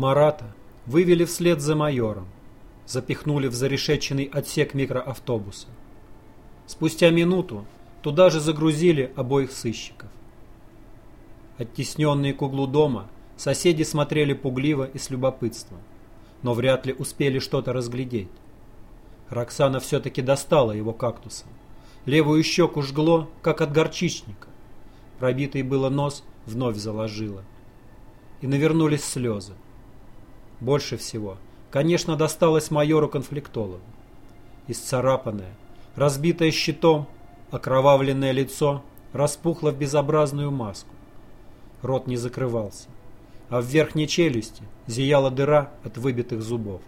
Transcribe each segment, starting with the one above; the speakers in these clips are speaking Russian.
Марата вывели вслед за майором, запихнули в зарешеченный отсек микроавтобуса. Спустя минуту туда же загрузили обоих сыщиков. Оттесненные к углу дома, соседи смотрели пугливо и с любопытством, но вряд ли успели что-то разглядеть. Роксана все-таки достала его кактусом. Левую щеку жгло, как от горчичника. Пробитый было нос вновь заложила. И навернулись слезы. Больше всего, конечно, досталось майору-конфликтологу. Исцарапанное, разбитое щитом, окровавленное лицо распухло в безобразную маску. Рот не закрывался, а в верхней челюсти зияла дыра от выбитых зубов.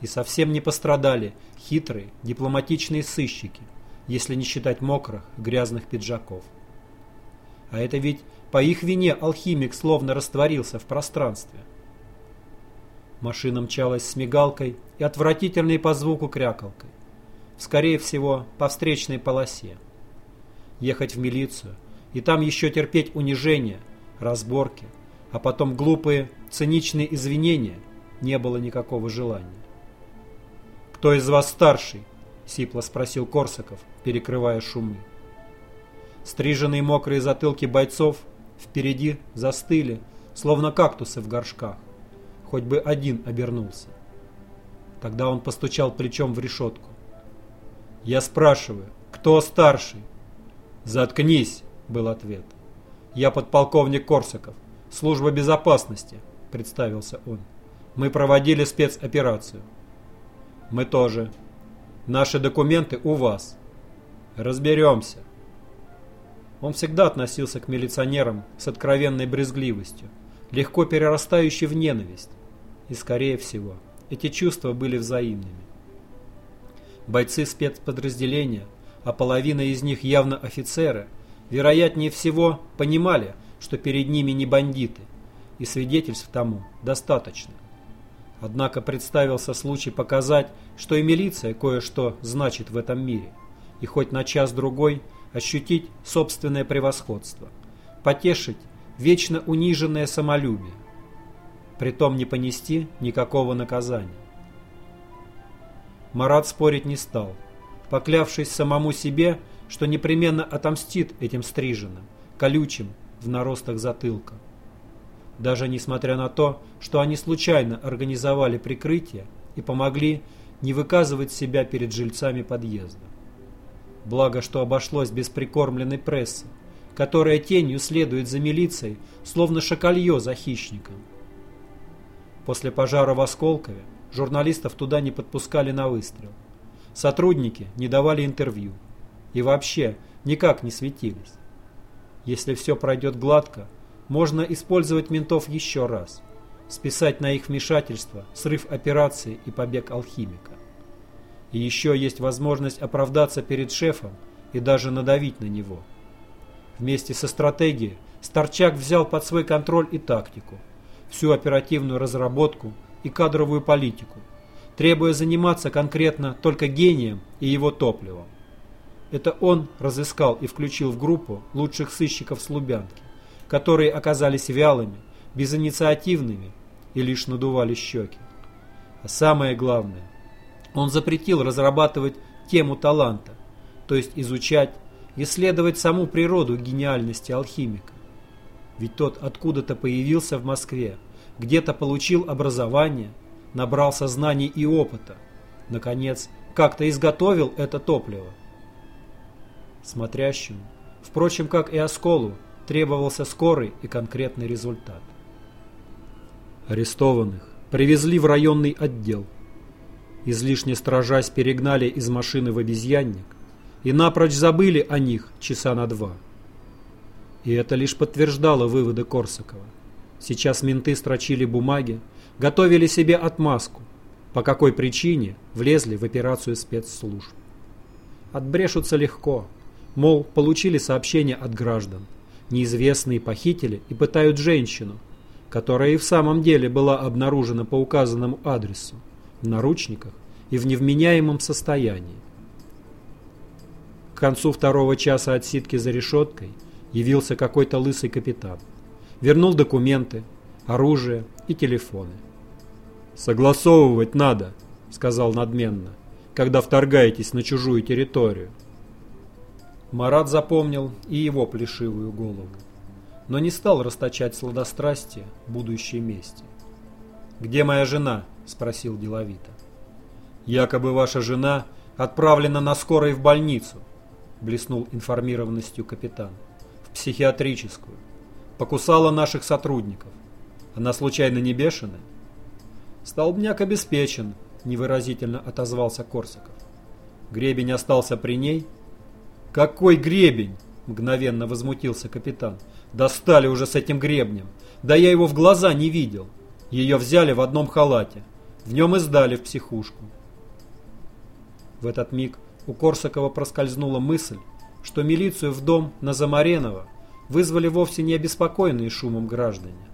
И совсем не пострадали хитрые дипломатичные сыщики, если не считать мокрых, грязных пиджаков. А это ведь по их вине алхимик словно растворился в пространстве. Машина мчалась с мигалкой и отвратительной по звуку крякалкой. Скорее всего, по встречной полосе. Ехать в милицию и там еще терпеть унижения, разборки, а потом глупые, циничные извинения не было никакого желания. «Кто из вас старший?» – сипло спросил Корсаков, перекрывая шумы. Стриженные мокрые затылки бойцов впереди застыли, словно кактусы в горшках. Хоть бы один обернулся. Тогда он постучал плечом в решетку. «Я спрашиваю, кто старший?» «Заткнись!» – был ответ. «Я подполковник Корсаков, служба безопасности», – представился он. «Мы проводили спецоперацию». «Мы тоже. Наши документы у вас». «Разберемся». Он всегда относился к милиционерам с откровенной брезгливостью, легко перерастающей в ненависть. И, скорее всего, эти чувства были взаимными. Бойцы спецподразделения, а половина из них явно офицеры, вероятнее всего понимали, что перед ними не бандиты, и свидетельств тому достаточно. Однако представился случай показать, что и милиция кое-что значит в этом мире, и хоть на час-другой – ощутить собственное превосходство, потешить вечно униженное самолюбие, притом не понести никакого наказания. Марат спорить не стал, поклявшись самому себе, что непременно отомстит этим стриженным, колючим в наростах затылка. Даже несмотря на то, что они случайно организовали прикрытие и помогли не выказывать себя перед жильцами подъезда. Благо, что обошлось без прикормленной прессы, которая тенью следует за милицией, словно шакалье за хищником. После пожара в Осколкове журналистов туда не подпускали на выстрел. Сотрудники не давали интервью. И вообще никак не светились. Если все пройдет гладко, можно использовать ментов еще раз. Списать на их вмешательство, срыв операции и побег алхимика. И еще есть возможность оправдаться перед шефом и даже надавить на него. Вместе со стратегией Старчак взял под свой контроль и тактику, всю оперативную разработку и кадровую политику, требуя заниматься конкретно только гением и его топливом. Это он разыскал и включил в группу лучших сыщиков с Лубянки, которые оказались вялыми, безинициативными и лишь надували щеки. А самое главное, он запретил разрабатывать тему таланта, то есть изучать, исследовать саму природу гениальности алхимика. Ведь тот откуда-то появился в Москве, где-то получил образование, набрался знаний и опыта, наконец, как-то изготовил это топливо. Смотрящему, впрочем, как и Осколу, требовался скорый и конкретный результат. Арестованных привезли в районный отдел – излишне стражась перегнали из машины в обезьянник и напрочь забыли о них часа на два. И это лишь подтверждало выводы Корсакова. Сейчас менты строчили бумаги, готовили себе отмазку, по какой причине влезли в операцию спецслужб. Отбрешутся легко, мол, получили сообщение от граждан. Неизвестные похитили и пытают женщину, которая и в самом деле была обнаружена по указанному адресу в наручниках и в невменяемом состоянии. К концу второго часа отсидки за решеткой явился какой-то лысый капитан. Вернул документы, оружие и телефоны. «Согласовывать надо», — сказал надменно, «когда вторгаетесь на чужую территорию». Марат запомнил и его плешивую голову, но не стал расточать сладострастие будущей мести. «Где моя жена?» – спросил деловито. «Якобы ваша жена отправлена на скорой в больницу», – блеснул информированностью капитан. «В психиатрическую. Покусала наших сотрудников. Она случайно не бешеная?» «Столбняк обеспечен», – невыразительно отозвался Корсаков. «Гребень остался при ней?» «Какой гребень?» – мгновенно возмутился капитан. «Достали уже с этим гребнем. Да я его в глаза не видел. Ее взяли в одном халате. В нем и сдали в психушку». В этот миг у Корсакова проскользнула мысль, что милицию в дом на Замаренова вызвали вовсе не обеспокоенные шумом граждане.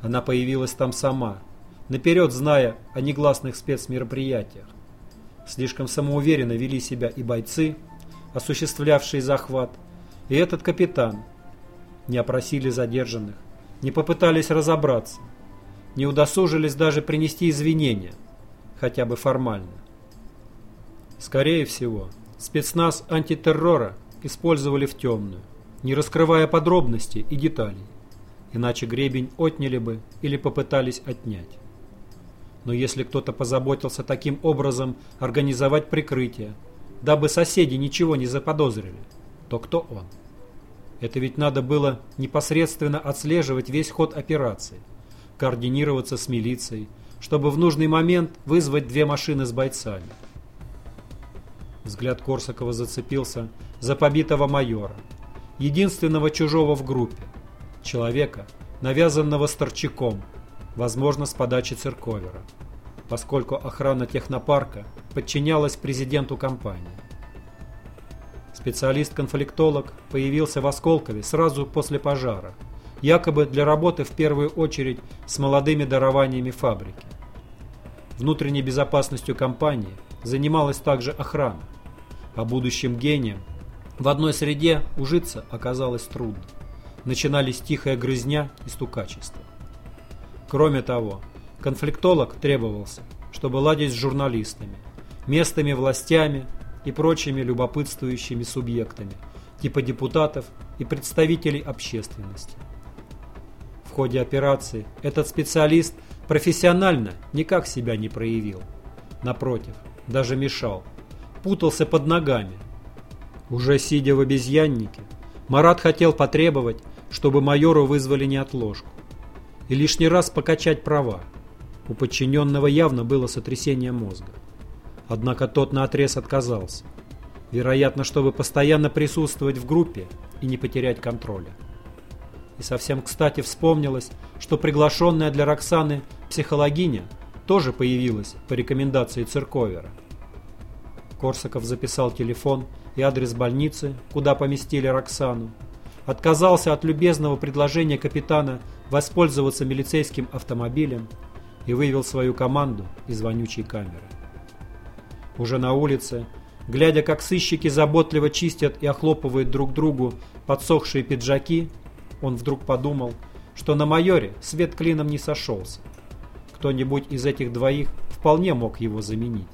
Она появилась там сама, наперед зная о негласных спецмероприятиях. Слишком самоуверенно вели себя и бойцы, осуществлявшие захват, и этот капитан. Не опросили задержанных, не попытались разобраться, не удосужились даже принести извинения, хотя бы формально. Скорее всего, спецназ антитеррора использовали в темную, не раскрывая подробностей и деталей, иначе гребень отняли бы или попытались отнять. Но если кто-то позаботился таким образом организовать прикрытие, дабы соседи ничего не заподозрили, то кто он? Это ведь надо было непосредственно отслеживать весь ход операции, координироваться с милицией, чтобы в нужный момент вызвать две машины с бойцами. Взгляд Корсакова зацепился за побитого майора, единственного чужого в группе, человека, навязанного Старчаком, возможно, с подачи Церковера поскольку охрана технопарка подчинялась президенту компании. Специалист-конфликтолог появился в Осколкове сразу после пожара, якобы для работы в первую очередь с молодыми дарованиями фабрики. Внутренней безопасностью компании занималась также охрана, а будущим гением в одной среде ужиться оказалось трудно. Начинались тихая грызня и стукачество. Кроме того, Конфликтолог требовался, чтобы ладить с журналистами, местными властями и прочими любопытствующими субъектами, типа депутатов и представителей общественности. В ходе операции этот специалист профессионально никак себя не проявил. Напротив, даже мешал, путался под ногами. Уже сидя в обезьяннике, Марат хотел потребовать, чтобы майору вызвали неотложку и лишний раз покачать права. У подчиненного явно было сотрясение мозга. Однако тот наотрез отказался. Вероятно, чтобы постоянно присутствовать в группе и не потерять контроля. И совсем кстати вспомнилось, что приглашенная для Роксаны психологиня тоже появилась по рекомендации Церковера. Корсаков записал телефон и адрес больницы, куда поместили Роксану. Отказался от любезного предложения капитана воспользоваться милицейским автомобилем и вывел свою команду из вонючей камеры. Уже на улице, глядя, как сыщики заботливо чистят и охлопывают друг другу подсохшие пиджаки, он вдруг подумал, что на майоре свет клином не сошелся. Кто-нибудь из этих двоих вполне мог его заменить.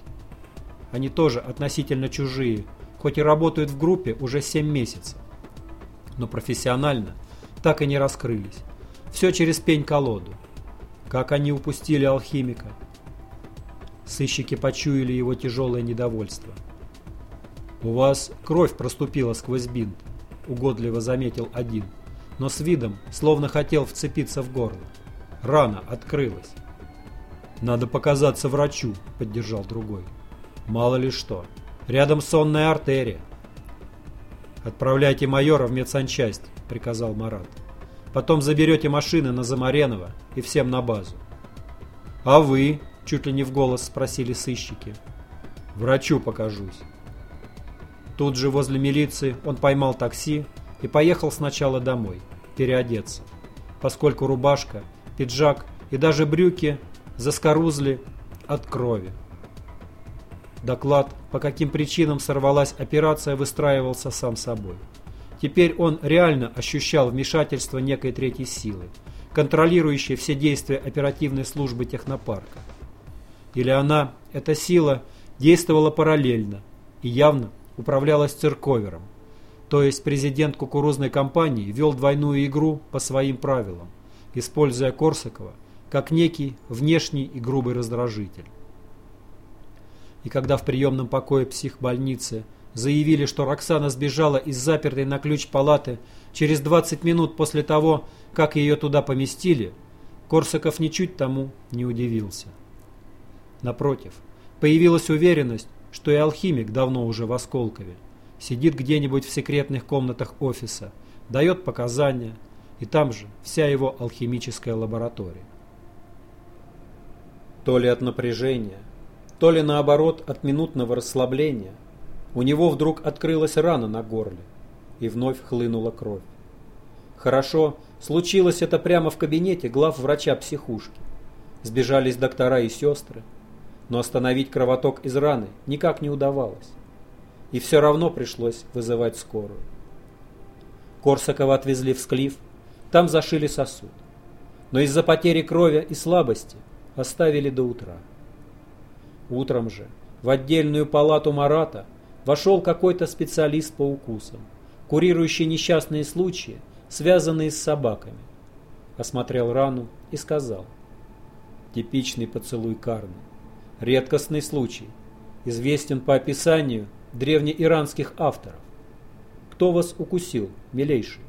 Они тоже относительно чужие, хоть и работают в группе уже 7 месяцев. Но профессионально так и не раскрылись. Все через пень-колоду. Как они упустили алхимика? Сыщики почуяли его тяжелое недовольство. «У вас кровь проступила сквозь бинт», — угодливо заметил один, но с видом, словно хотел вцепиться в горло. Рана открылась. «Надо показаться врачу», — поддержал другой. «Мало ли что. Рядом сонная артерия». «Отправляйте майора в медсанчасть», — приказал Марат. Потом заберете машины на Замаренова и всем на базу. «А вы?» – чуть ли не в голос спросили сыщики. «Врачу покажусь». Тут же возле милиции он поймал такси и поехал сначала домой, переодеться, поскольку рубашка, пиджак и даже брюки заскорузли от крови. Доклад, по каким причинам сорвалась операция, выстраивался сам собой. Теперь он реально ощущал вмешательство некой третьей силы, контролирующая все действия оперативной службы технопарка. Или она, эта сила, действовала параллельно и явно управлялась цирковером, то есть президент кукурузной компании вел двойную игру по своим правилам, используя Корсакова как некий внешний и грубый раздражитель. И когда в приемном покое психбольницы заявили, что Роксана сбежала из запертой на ключ палаты через 20 минут после того, как ее туда поместили, Корсаков ничуть тому не удивился. Напротив, появилась уверенность, что и алхимик давно уже в Осколкове, сидит где-нибудь в секретных комнатах офиса, дает показания, и там же вся его алхимическая лаборатория. То ли от напряжения, то ли наоборот от минутного расслабления, у него вдруг открылась рана на горле, и вновь хлынула кровь. Хорошо, случилось это прямо в кабинете глав врача психушки. Сбежались доктора и сестры, но остановить кровоток из раны никак не удавалось. И все равно пришлось вызывать скорую. Корсакова отвезли в Склиф, там зашили сосуд. Но из-за потери крови и слабости оставили до утра. Утром же в отдельную палату Марата вошел какой-то специалист по укусам, курирующий несчастные случаи, связанные с собаками. Осмотрел рану и сказал. Типичный поцелуй Карны. Редкостный случай. Известен по описанию древнеиранских авторов. Кто вас укусил, милейший?